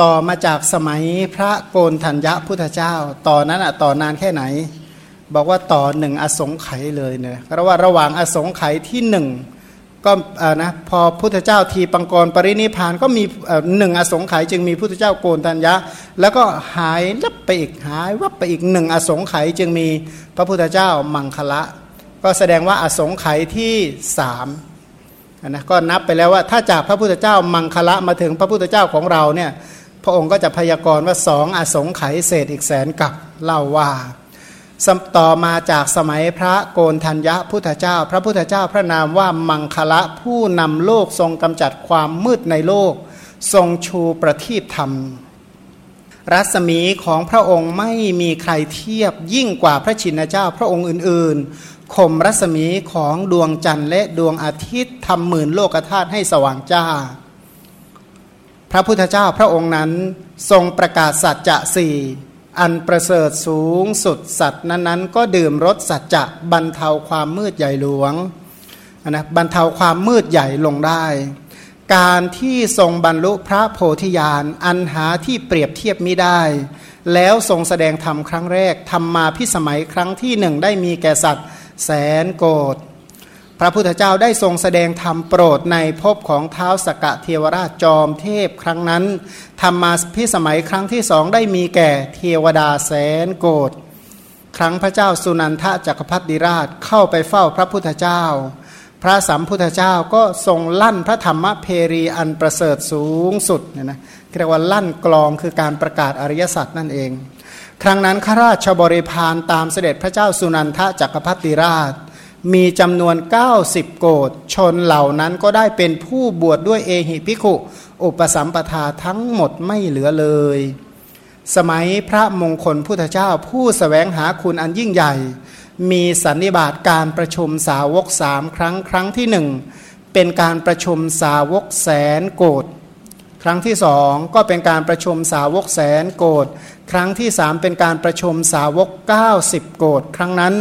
ต่อมาจากสมัยพระโกนธัญญะพุทธเจ้า ต่อนนั้นอะต่อนานแค่ไหน บอกว่าต่อหนึ่งอสงไขยเลยเนี่ยเพราะว่าระหว่างอสงไขยที่หนึ่งก็นะพอพุทธเจ้าทีปังกรปรินิพานก็มีหนึ่งอสงไขยจึงมีพุทธเจ้าโกนธัญญะ แล้วก็หายลับไปอีกหายวับไปอีกหนึ่งอสงไขยจึงมีพระพุทธเจ้ามังคละ ก็แสดงว่าอสงไขยที่สามนะก็นับไปแล้วว่าถ้าจากพระพุทธเจ้ามังคละมาถึงพระพุทธเจ้าของเราเนี่ย ระองค์ก็จะพยากรณ์ว่าสองอสงไขยเศษอีกแสนกับเล่าว่าต่อมาจากสมัยพระโกนธัญญะพุทธเจ้า พระพุทธเจ้าพระนามว่ามังคละผู้นำโลกทรงกำจัดความมืดในโลก ทรงชูประทีปธรรม รัศมีของพระองค์ไม่มีใครเทียบยิ่งกว่าพระชินเจ้าพระองค์อื่นๆข่มรัศมีของดวงจันทร์และดวงอาทิตย์ทำหมื่นโลกธาตุให้สว่างจ้า พระพุทธเจ้าพระองค์นั้นทรงประกาศสัจจะสี่อันประเสริฐสูงสุดสัตว์นั้นๆ ก็ดื่มรสสัจจะบรรเทาความมืดใหญ่หลวงนะบรรเทาความมืดใหญ่ลงได้ การที่ทรงบรรลุพระโพธิญาณอันหาที่เปรียบเทียบมิได้ แล้วทรงแสดงธรรมครั้งแรกทำมาพิสมัยครั้งที่หนึ่งได้มีแก่สัตว์แสนโกด พระพุทธเจ้าได้ทรงแสดงธรรมโปรดในภพของเท้าสกะเทวราชจอมเทพครั้งนั้นทำมมาพิสมัยครั้งที่สองได้มีแก่เทวดาแสนโกดครั้งพระเจ้าสุนันทะจักรพรรดิราชเข้าไปเฝ้าพระพุทธเจ้า พระสัมพุทธเจ้าก็ทรงลั่นพระธรรมเพรีอันประเสริฐสูงสุดเนี่ยนะเรียกว่าลั่นกลองคือการประกาศอริยสัจนั่นเอง ครั้งนั้นข้าราชบริพารตามเสด็จพระเจ้าสุนันทะจักรพรรดิราช มีจำนวน 90 โกดชนเหล่านั้นก็ได้เป็นผู้บวชดด้วยเอหิพิขุอุปสัมปทาทั้งหมดไม่เหลือเลย สมัยพระมงคลพุทธเจ้าผู้สแสวงหาคุณอันยิ่งใหญ่ มีสันนิบาตการประชุมสาวกสามครั้งครั้งที่หนึ่งเป็นการประชุมสาวกแสนโกดครั้งที่สองก็เป็นการประชุมสาวกแสนโกดครั้งที่สามเป็นการประชุมสาวก 90 โกดครั้งนั้น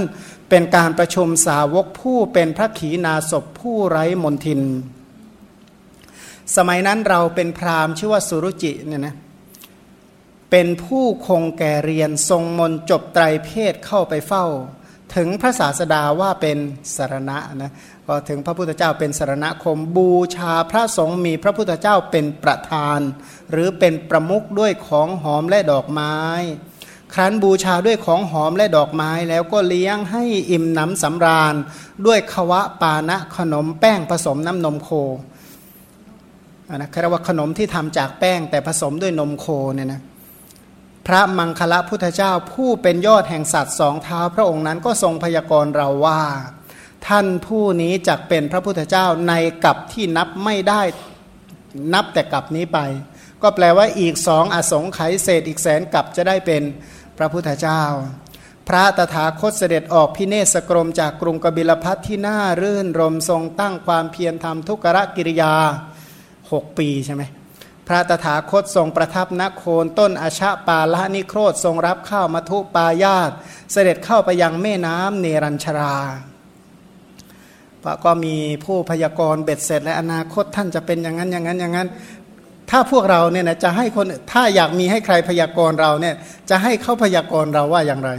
เป็นการประชุมสาวกผู้เป็นพระขีณาสพผู้ไร้มนทิน สมัยนั้นเราเป็นพราหมณ์ชื่อว่าสุรุจิเนี่ยนะเป็นผู้คงแก่เรียนทรงมนจบไตรเพศเข้าไปเฝ้า ถึงพระศาสดาว่าเป็นสารณะนะพอถึงพระพุทธเจ้าเป็นสารณคมบูชาพระสงฆ์มีพระพุทธเจ้าเป็นประธาน หรือเป็นประมุขด้วยของหอมและดอกไม้ ครั้นบูชาด้วยของหอมและดอกไม้แล้วก็เลี้ยงให้อิ่มหนำสำราญ ด้วยควะปานะขนมแป้งผสมน้ำนมโคนะเรียกว่าขนมที่ทำจากแป้งแต่ผสมด้วยนมโคเนี่ยนะพระมังคละพุทธเจ้าผู้เป็นยอดแห่งสัตว์สองเท้าพระองค์นั้นก็ทรงพยากรณ์เราว่า ท่านผู้นี้จักเป็นพระพุทธเจ้าในกับที่นับไม่ได้นับแต่กับนี้ไป ก็แปลว่าอีกสองอสงไขยเศษอีกแสนกับจะได้เป็น พระพุทธเจ้า พระตถาคตเสด็จออกพิเนศกรมจากกรุงกบิลพัทที่น่ารื่นรมทรงตั้งความเพียรทำทุกรกิริยาหกปีใช่ไหมพระตถาคตทรงประทับนโคนต้นอาชาปาละนิโครธทรงรับข้าวมัทุปายาต เสด็จเข้าไปยังแม่น้ำเนรัญชราก็มีผู้พยากรณ์เบ็ดเสร็จและอนาคตท่านจะเป็นอย่างนั้นอย่างนั้นอย่างนั้น ถ้าพวกเราเนี่ยนะจะให้คนถ้าอยากมีให้ใครพยากรณ์เราเนี่ยจะให้เขาพยากรณ์เราว่าอย่างไร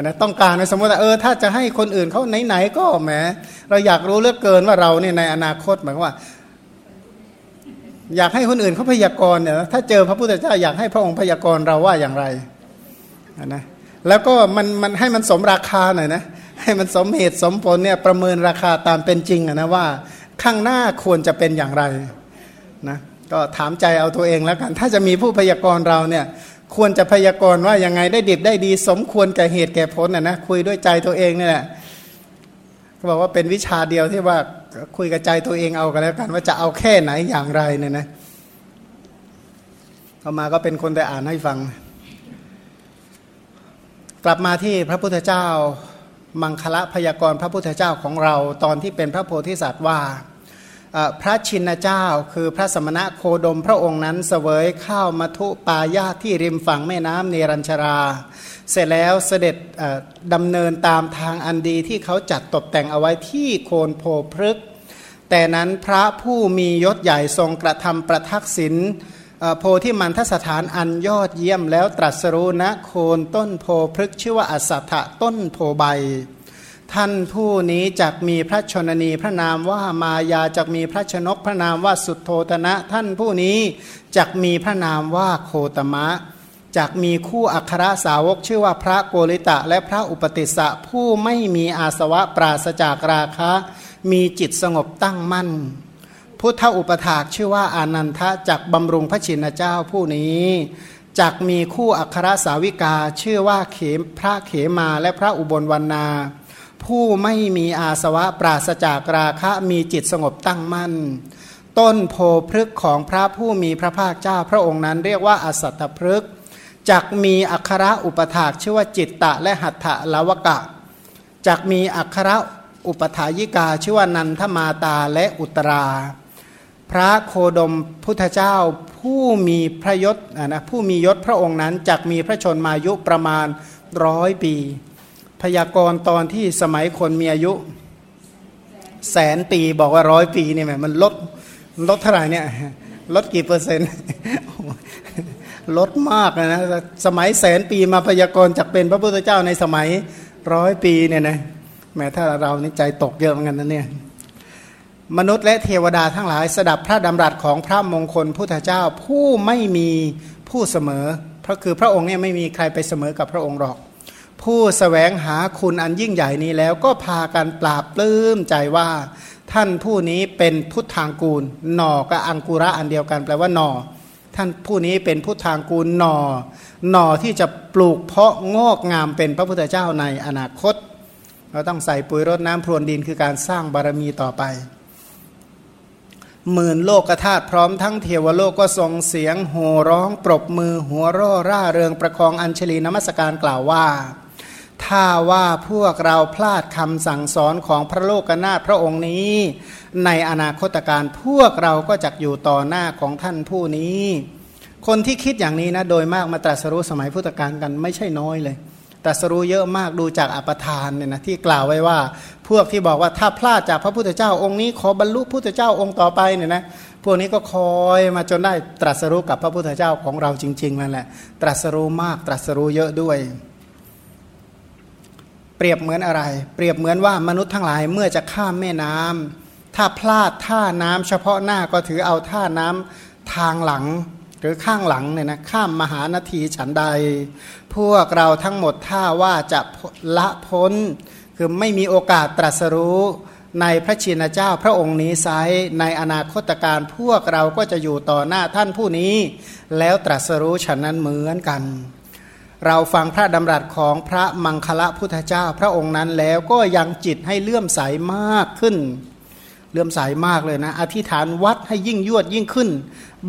นะต้องการในสมมติว่าเออถ้าจะให้คนอื่นเขาไหนๆก็แหมเราอยากรู้เลือกเกินว่าเราเนี่ยในอนาคตหมายว่า อยากให้คนอื่นเขาพยากรณ์เนี่ยถ้าเจอพระพุทธเจ้าอยากให้พระองค์พยากรณ์เราว่าอย่างไรนะแล้วก็มันมันให้มันสมราคาหน่อยนะให้มันสมเหตุสมผลเนี่ยประเมินราคาตามเป็นจริงนะว่าข้างหน้าควรจะเป็นอย่างไรนะ ก็ถามใจเอาตัวเองแล้วกัน ถ้าจะมีผู้พยากรณ์เราเนี่ยควรจะพยากรณ์ว่ายังไงได้ดิบได้ดี สมควรแก่เหตุแก่ผลนะนะคุยด้วยใจตัวเองนี่แหละก็บอกว่าเป็นวิชาเดียวที่ว่าคุยกับใจตัวเองเอากันแล้วกัน ว่าจะเอาแค่ไหนอย่างไรเนี่ยนะต่อมาก็เป็นคนแต่อ่านให้ฟัง กลับมาที่พระพุทธเจ้า มังคละพยากรณ์พระพุทธเจ้าของเราตอนที่เป็นพระโพธิสัตว์ว่า พระชินเจ้า คือพระสมณะโคดมพระองค์นั้นเสวยข้าวมัทุปายาที่ริมฝั่งแม่น้ำเนรัญชรา เสร็จแล้วเสด็จดำเนินตามทางอันดีที่เขาจัดตกแต่งเอาไว้ที่โคนโพพฤกแต่นั้นพระผู้มียศใหญ่ทรงกระทำประทักษิณโพธิมันทสถานอันยอดเยี่ยมแล้วตรัสรู้ณโคนต้นโพพฤกชื่อว่าอัสัทะต้นโพใบ ท่านผู้นี้จักมีพระชนนีพระนามว่ามายาจักมีพระชนกพระนามว่าสุดโทตนะ ท่านผู้นี้จักมีพระนามว่าโคตมะจักมีคู่อัครสาวกชื่อว่าพระโกริตะ และพระอุปติสสะผู้ไม่มีอาสวะปราศจากราคะ มีจิตสงบตั้งมั่น พุทธอุปถากชื่อว่าอานันทะจักบำรุงพระชินเจ้าผู้นี้จักมีคู่อัครสาวิกาชื่อว่าเขมพระเขมาและพระอุบลวรรณา ผู้ไม่มีอาสวะปราศจากราคะมีจิตสงบตั้งมั่น ต้นโพพฤกของพระผู้มีพระภาคเจ้าพระองค์นั้นเรียกว่าอสัตพฤกจักมีอัคระอุปถากชื่อว่าจิตตะและหัตถลาวกะจักมีอัคระอุปถายิกาชื่อว่านันทมาตาและอุตรา พระโคดมพุทธเจ้าผู้มีพระยศนะผู้มียศพระองค์นั้นจักมีพระชนมายุประมาณร้อยปี พยากรณ์ตอนที่สมัยคนมีอายุ แสนปีบอกว่าร้อยปีเนี่ยมันลดลดเท่าไหร่เนี่ย ลดกี่เปอร์เซ็นต์ลดมากนะสมัยแสนปีมาพยากรณ์จากเป็นพระพุทธเจ้าในสมัยร้อยปีเนี่ยนะแม้ถ้าเรานี่ใจตกเยอะเหมือนกันนะเนี่ยมนุษย์และเทวดาทั้งหลายสดับพระดำรัสของพระมงคลพุทธเจ้าผู้ไม่มีผู้เสมอ เพราะคือพระองค์เนี่ยไม่มีใครไปเสมอกับพระองค์หรอก ผู้สแสวงหาคุณอันยิ่งใหญ่นี้แล้วก็พากันปราบปลื้มใจว่า ท่านผู้นี้เป็นพุทธางกูล หน่อกับอังกุระอันเดียวกันแปลว่าหน่อ ท่านผู้นี้เป็นพุทธางกูลหน่อ หน่อที่จะปลูกเพาะงอกงามเป็นพระพุทธเจ้าในอนาคต เราต้องใส่ปุ๋ยรดน้ำพรวนดินคือการสร้างบารมีต่อไปหมื่นโลกธาตุพร้อมทั้งเทวโลกก็ส่งเสียงโห่ร้อง ปรบมือหัวร่อร่าเริงประคองอัญชลีนมัสการกล่าวว่า ถ้าว่าพวกเราพลาดคำสั่งสอนของพระโลกนาถพระองค์นี้ ในอนาคตการพวกเราก็จะอยู่ต่อหน้าของท่านผู้นี้ คนที่คิดอย่างนี้นะโดยมากมาตรัสรู้สมัยพุทธกาลกันไม่ใช่น้อยเลยตรัสรู้เยอะมากดูจากอปทานเนี่ยนะที่กล่าวไว้ว่า พวกที่บอกว่าถ้าพลาดจากพระพุทธเจ้าองค์นี้ ขอบรรลุพุทธเจ้าองค์ต่อไปเนี่ยนะพวกนี้ก็คอยมาจนได้ตรัสรู้กับพระพุทธเจ้าของเราจริงๆนั่นแหละ ตรัสรู้มากตรัสรู้เยอะด้วย เปรียบเหมือนอะไร เปรียบเหมือนว่ามนุษย์ทั้งหลายเมื่อจะข้ามแม่น้ำถ้าพลาดท่าน้ำเฉพาะหน้าก็ถือเอาท่าน้ำทางหลัง หรือข้างหลังเนี่ยนะข้ามมหานาทีฉันใด พวกเราทั้งหมดถ้าว่าจะละพ้น คือไม่มีโอกาสตรัสรู้ในพระชินเจ้าพระองค์นี้ไซในอนาคตการพวกเราก็จะอยู่ต่อหน้าท่านผู้นี้ แล้วตรัสรู้ฉันนั้นเหมือนกัน เราฟังพระดำรัสของพระมังคละพุทธเจ้าพระองค์นั้นแล้วก็ยังจิตให้เลื่อมใสมากขึ้น เลื่อมใสามากเลยนะ อธิษฐานวัดให้ยิ่งยวดยิ่งขึ้น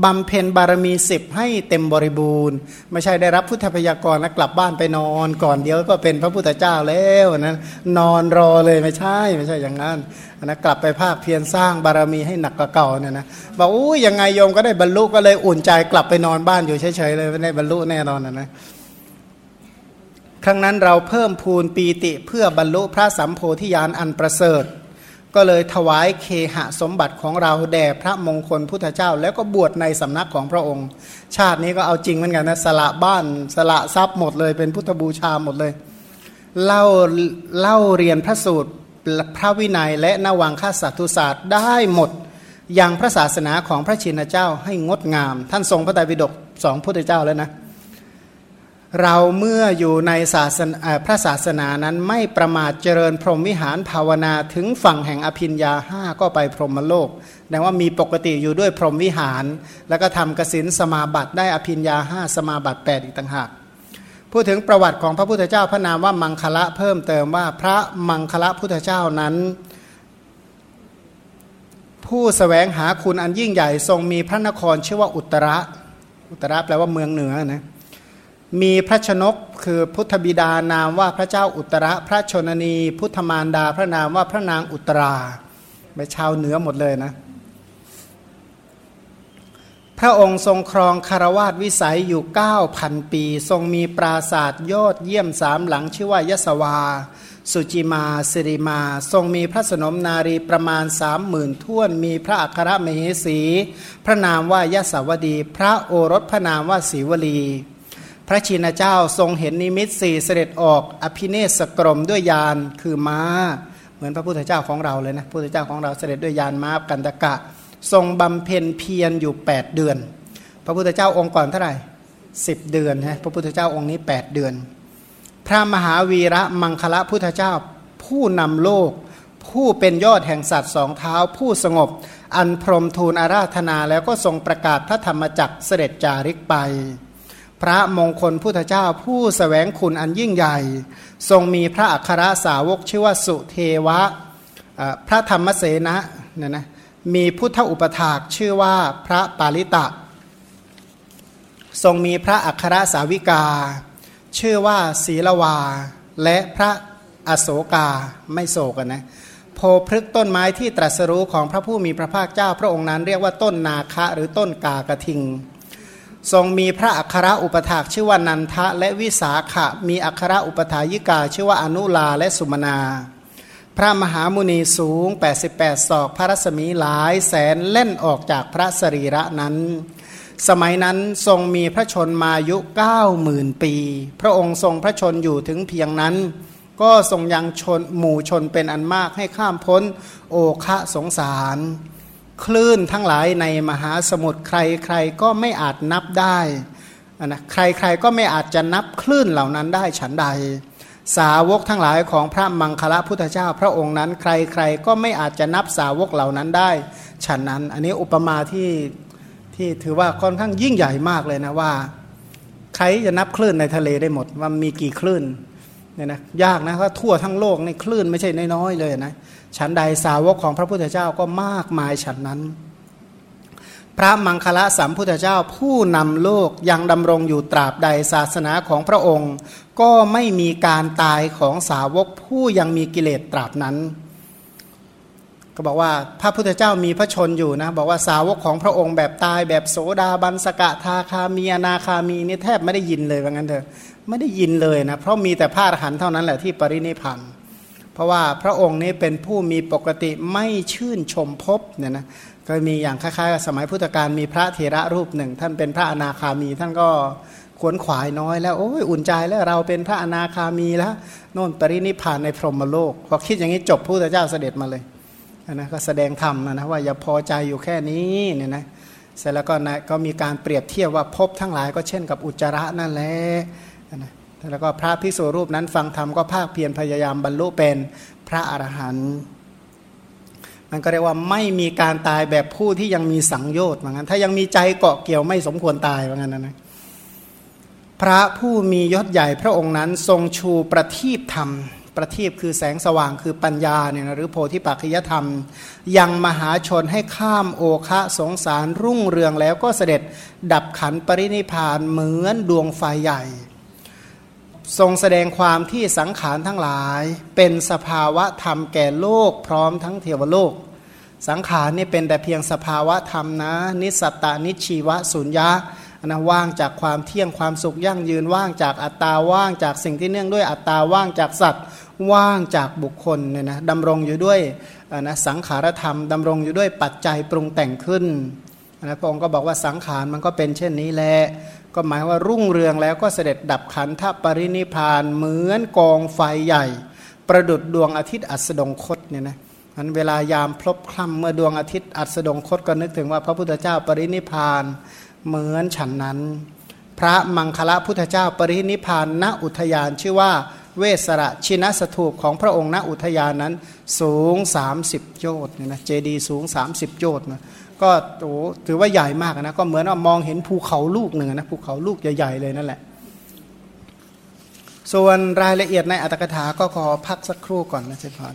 บำเพ็ญบารมีสิบให้เต็มบริบูรณ์ ไม่ใช่ได้รับพุทธพยากรแล้วกลับบ้านไปนอนก่อนเดียวก็เป็นพระพุทธเจ้าแล้วนะนอนรอเลยไม่ใช่ไม่ใช่อย่างนั้นนะกลับไปภาคเพียรสร้างบารมีให้หนักกว่าเก่าเนี่ยนะบอกอู้ยังไงโยมก็ได้บรรลุก็เลยอุ่นใจกลับไปนอนบ้านอยู่เฉยๆเลยไม่ได้บรรลุแน่นอนนะนะ ครั้งนั้นเราเพิ่มพูนปีติเพื่อบรรลุพระสัมโพธิญาณอันประเสริฐ ก็เลยถวายเคหะสมบัติของเราแด่พระมงคลพุทธเจ้า แล้วก็บวชในสำนักของพระองค์ ชาตินี้ก็เอาจริงเหมือนกันนะสละบ้านสละทรัพย์หมดเลย เป็นพุทธบูชาหมดเลยเล่าเล่าเรียนพระสูตรพระวินัยและนวังคสัตุศาสตร์ได้หมดอย่างพระศาสนาของพระชินเจ้าให้งดงาม ท่านทรงพระไตรปิฎกสองพุทธเจ้าแล้วนะ เราเมื่ออยู่ในศาสนาพระศาสนานั้นไม่ประมาทเจริญพรหมวิหารภาวนาถึงฝั่งแห่งอภินยาห้าก็ไปพรหมโลกแปลว่ามีปกติอยู่ด้วยพรหมวิหาร แล้วก็ทำกสินสมาบัติได้อภินยาห้าสมาบัติแปดอีกต่างหากพูดถึงประวัติของพระพุทธเจ้าพระนามว่ามังคละเพิ่มเติมว่าพระมังคละพุทธเจ้านั้น ผู้สแสวงหาคุณอันยิ่งใหญ่ทรงมีพระนครชื่อว่าอุตระ อุตระแปลว่าเมืองเหนือนะ มีพระชนกคือพุทธบิดานามว่าพระเจ้าอุตระพระชนนี พุทธมารดาพระนามว่าพระนางอุตราไปชาวเหนือหมดเลยนะ พระองค์ทรงครองคารวาสวิสัยอยู่ 9,000 ปี ทรงมีปราศาสตร์ยอดเยี่ยมสามหลังชื่อว่ายสวา สุจิมาสิริมา ทรงมีพระสนมนารีประมาณสามหมื่นท่วน มีพระอัครมเหสี พระนามว่ายะสาวดี พระโอรสพระนามว่าศีวลี พระชินเจ้าทรงเห็นนิมิตสี่เสด็จออกอภิเนศกรมด้วยยานคือม้า เหมือนพระพุทธเจ้าของเราเลยนะพระพุทธเจ้าของเราเสด็จด้วยยานม้ากันตะกะ ทรงบำเพ็ญเพียรอยู่ 8 เดือน พระพุทธเจ้าองค์ก่อนเท่าไหร่สิบเดือนนะพระพุทธเจ้าองค์นี้ 8 เดือน พระมหาวีระมังคละพุทธเจ้าผู้นำโลก ผู้เป็นยอดแห่งสัตว์สองเท้าผู้สงบ อันพรมทูลอาราธนาแล้วก็ทรงประกาศพระธรรมจักรเสด็จจาริกไป พระมงคลพุทธเจ้าผู้สแสวงคุณอันยิ่งใหญ่ ทรงมีพระอัครสาวกชื่อว่าสุเทวะพระธรรมเสนะเนี่ยนะมีพุทธอุปถากชื่อว่าพระปาลิตะ ทรงมีพระอัครสาวิกา ชื่อว่าศีลวา และพระอโศกาไม่โศกันนะโพพฤกต้นไม้ที่ตรัสรู้ของพระผู้มีพระภาคเจ้าพระองค์นั้นเรียกว่าต้นนาคะหรือต้นกากระทิง ทรงมีพระอัครอุปถากชื่อว่านันทะและวิสาขะ มีอัครอุปถายิกาชื่อว่าอนุลาและสุมนา พระมหามุนีสูง 88 ศอกพระรัศมีหลายแสนเล่นออกจากพระสรีระนั้น สมัยนั้นทรงมีพระชนมายุเก้าหมื่นปี พระองค์ทรงพระชนอยู่ถึงเพียงนั้น ก็ทรงยังชนหมู่ชนเป็นอันมากให้ข้ามพ้นโอคะสงสาร คลื่นทั้งหลายในมหาสมุทรใครใครก็ไม่อาจนับได้นะใครใครก็ไม่อาจจะนับคลื่นเหล่านั้นได้ฉันใด สาวกทั้งหลายของพระมังคละพุทธเจ้าพระองค์นั้น ใครใครก็ไม่อาจจะนับสาวกเหล่านั้นได้ฉันนั้น อันนี้อุปมาที่ที่ถือว่าค่อนข้างยิ่งใหญ่มากเลยนะว่า ใครจะนับคลื่นในทะเลได้หมดว่ามีกี่คลื่น เนี่ยนะยากนะเพราะทั่วทั้งโลกในคลื่นไม่ใช่น้อยๆเลยนะฉันใดสาวกของพระพุทธเจ้าก็มากมายฉันนั้น พระมังคละสัมพุทธเจ้าผู้นำโลกยังดำรงอยู่ตราบใดศาสนาของพระองค์ ก็ไม่มีการตายของสาวกผู้ยังมีกิเลสตราบนั้น ก็บอกว่าพระพุทธเจ้ามีพระชนอยู่นะบอกว่าสาวกของพระองค์แบบตายแบบโสดาบันสกะทาคามีอนาคามีนี่แทบไม่ได้ยินเลยว่างั้นเถอะ ไม่ได้ยินเลยนะเพราะมีแต่พระอรหันต์เท่านั้นแหละที่ปรินิพันธ์เพราะว่าพระองค์นี้เป็นผู้มีปกติไม่ชื่นชมพบเนี่ยนะก็มีอย่างคล้ายๆ สมัยพุทธกาลมีพระเถระรูปหนึ่ง ท่านเป็นพระอนาคามี ท่านก็ขวนขวายน้อยแล้วโอ้ยอุ่นใจแล้วเราเป็นพระอนาคามีแล้วโน่นปรินิพานในพรหมโลกพอคิดอย่างนี้จบพระพุทธเจ้าเสด็จมาเลยนะก็แสดงธรรมนะนะว่าอย่าพอใจอยู่แค่นี้เนี่ยนะเสร็จแล้วก็นะก็มีการเปรียบเทียบว่าพบทั้งหลายก็เช่นกับอุจจาระนั่นแหละ นะแล้วก็พระพิสุรูปนั้นฟังธรรมก็ภาคเพียรพยายามบรรลุเป็นพระอรหันต์มันก็เรียกว่าไม่มีการตายแบบผู้ที่ยังมีสังโยชน์เหมือนกันถ้ายังมีใจเกาะเกี่ยวไม่สมควรตายเหมือนกันนะนะพระผู้มียศใหญ่พระองค์นั้นทรงชูประทีปธรรม ประทีปคือแสงสว่างคือปัญญาเนี่ยนะหรือโพธิปัจจยธรรม ยังมหาชนให้ข้ามโอคะสงสารรุ่งเรืองแล้วก็เสด็จดับขันปรินิพานเหมือนดวงไฟใหญ่ ทรงแสดงความที่สังขารทั้งหลาย เป็นสภาวะธรรมแก่โลกพร้อมทั้งเทวโลก สังขารนี่เป็นแต่เพียงสภาวะธรรมนะ นิสัตตานิชีวะสุญญะนะว่างจากความเที่ยงความสุขยั่งยืนว่างจากอัตตาว่างจากสิ่งที่เนื่องด้วยอัตตาว่างจากสัตว์ ว่างจากบุคคลเนี่ยนะดำรงอยู่ด้วยนะสังขารธรรมดำรงอยู่ด้วยปัจจัยปรุงแต่งขึ้นนะพระองค์ก็บอกว่าสังขารมันก็เป็นเช่นนี้แหละ ก็หมายว่ารุ่งเรืองแล้วก็เสด็จดับขันธปรินิพานเหมือนกองไฟใหญ่ ประดุดดวงอาทิตย์อัสดงคตเนี่ยนะมันเวลายามพลบคล่ำเมื่อดวงอาทิตย์อัสดงคตก็นึกถึงว่าพระพุทธเจ้าปรินิพานเหมือนฉันนั้น พระมังคละพุทธเจ้าปรินิพานณอุทยานชื่อว่าเวสระชินสถูปของพระองค์ณอุทยานนั้นสูง 30 โยชน์เนี่ยนะเจดีสูง 30 โยชน์นะ ก็โอ้ถือว่าใหญ่มากนะก็เหมือนว่ามองเห็นภูเขาลูกหนึ่งนะภูเขาลูกใหญ่ๆเลยนั่นแหละ ส่วนรายละเอียดในอัตถกถาก็ขอพักสักครู่ก่อนนะเจพาน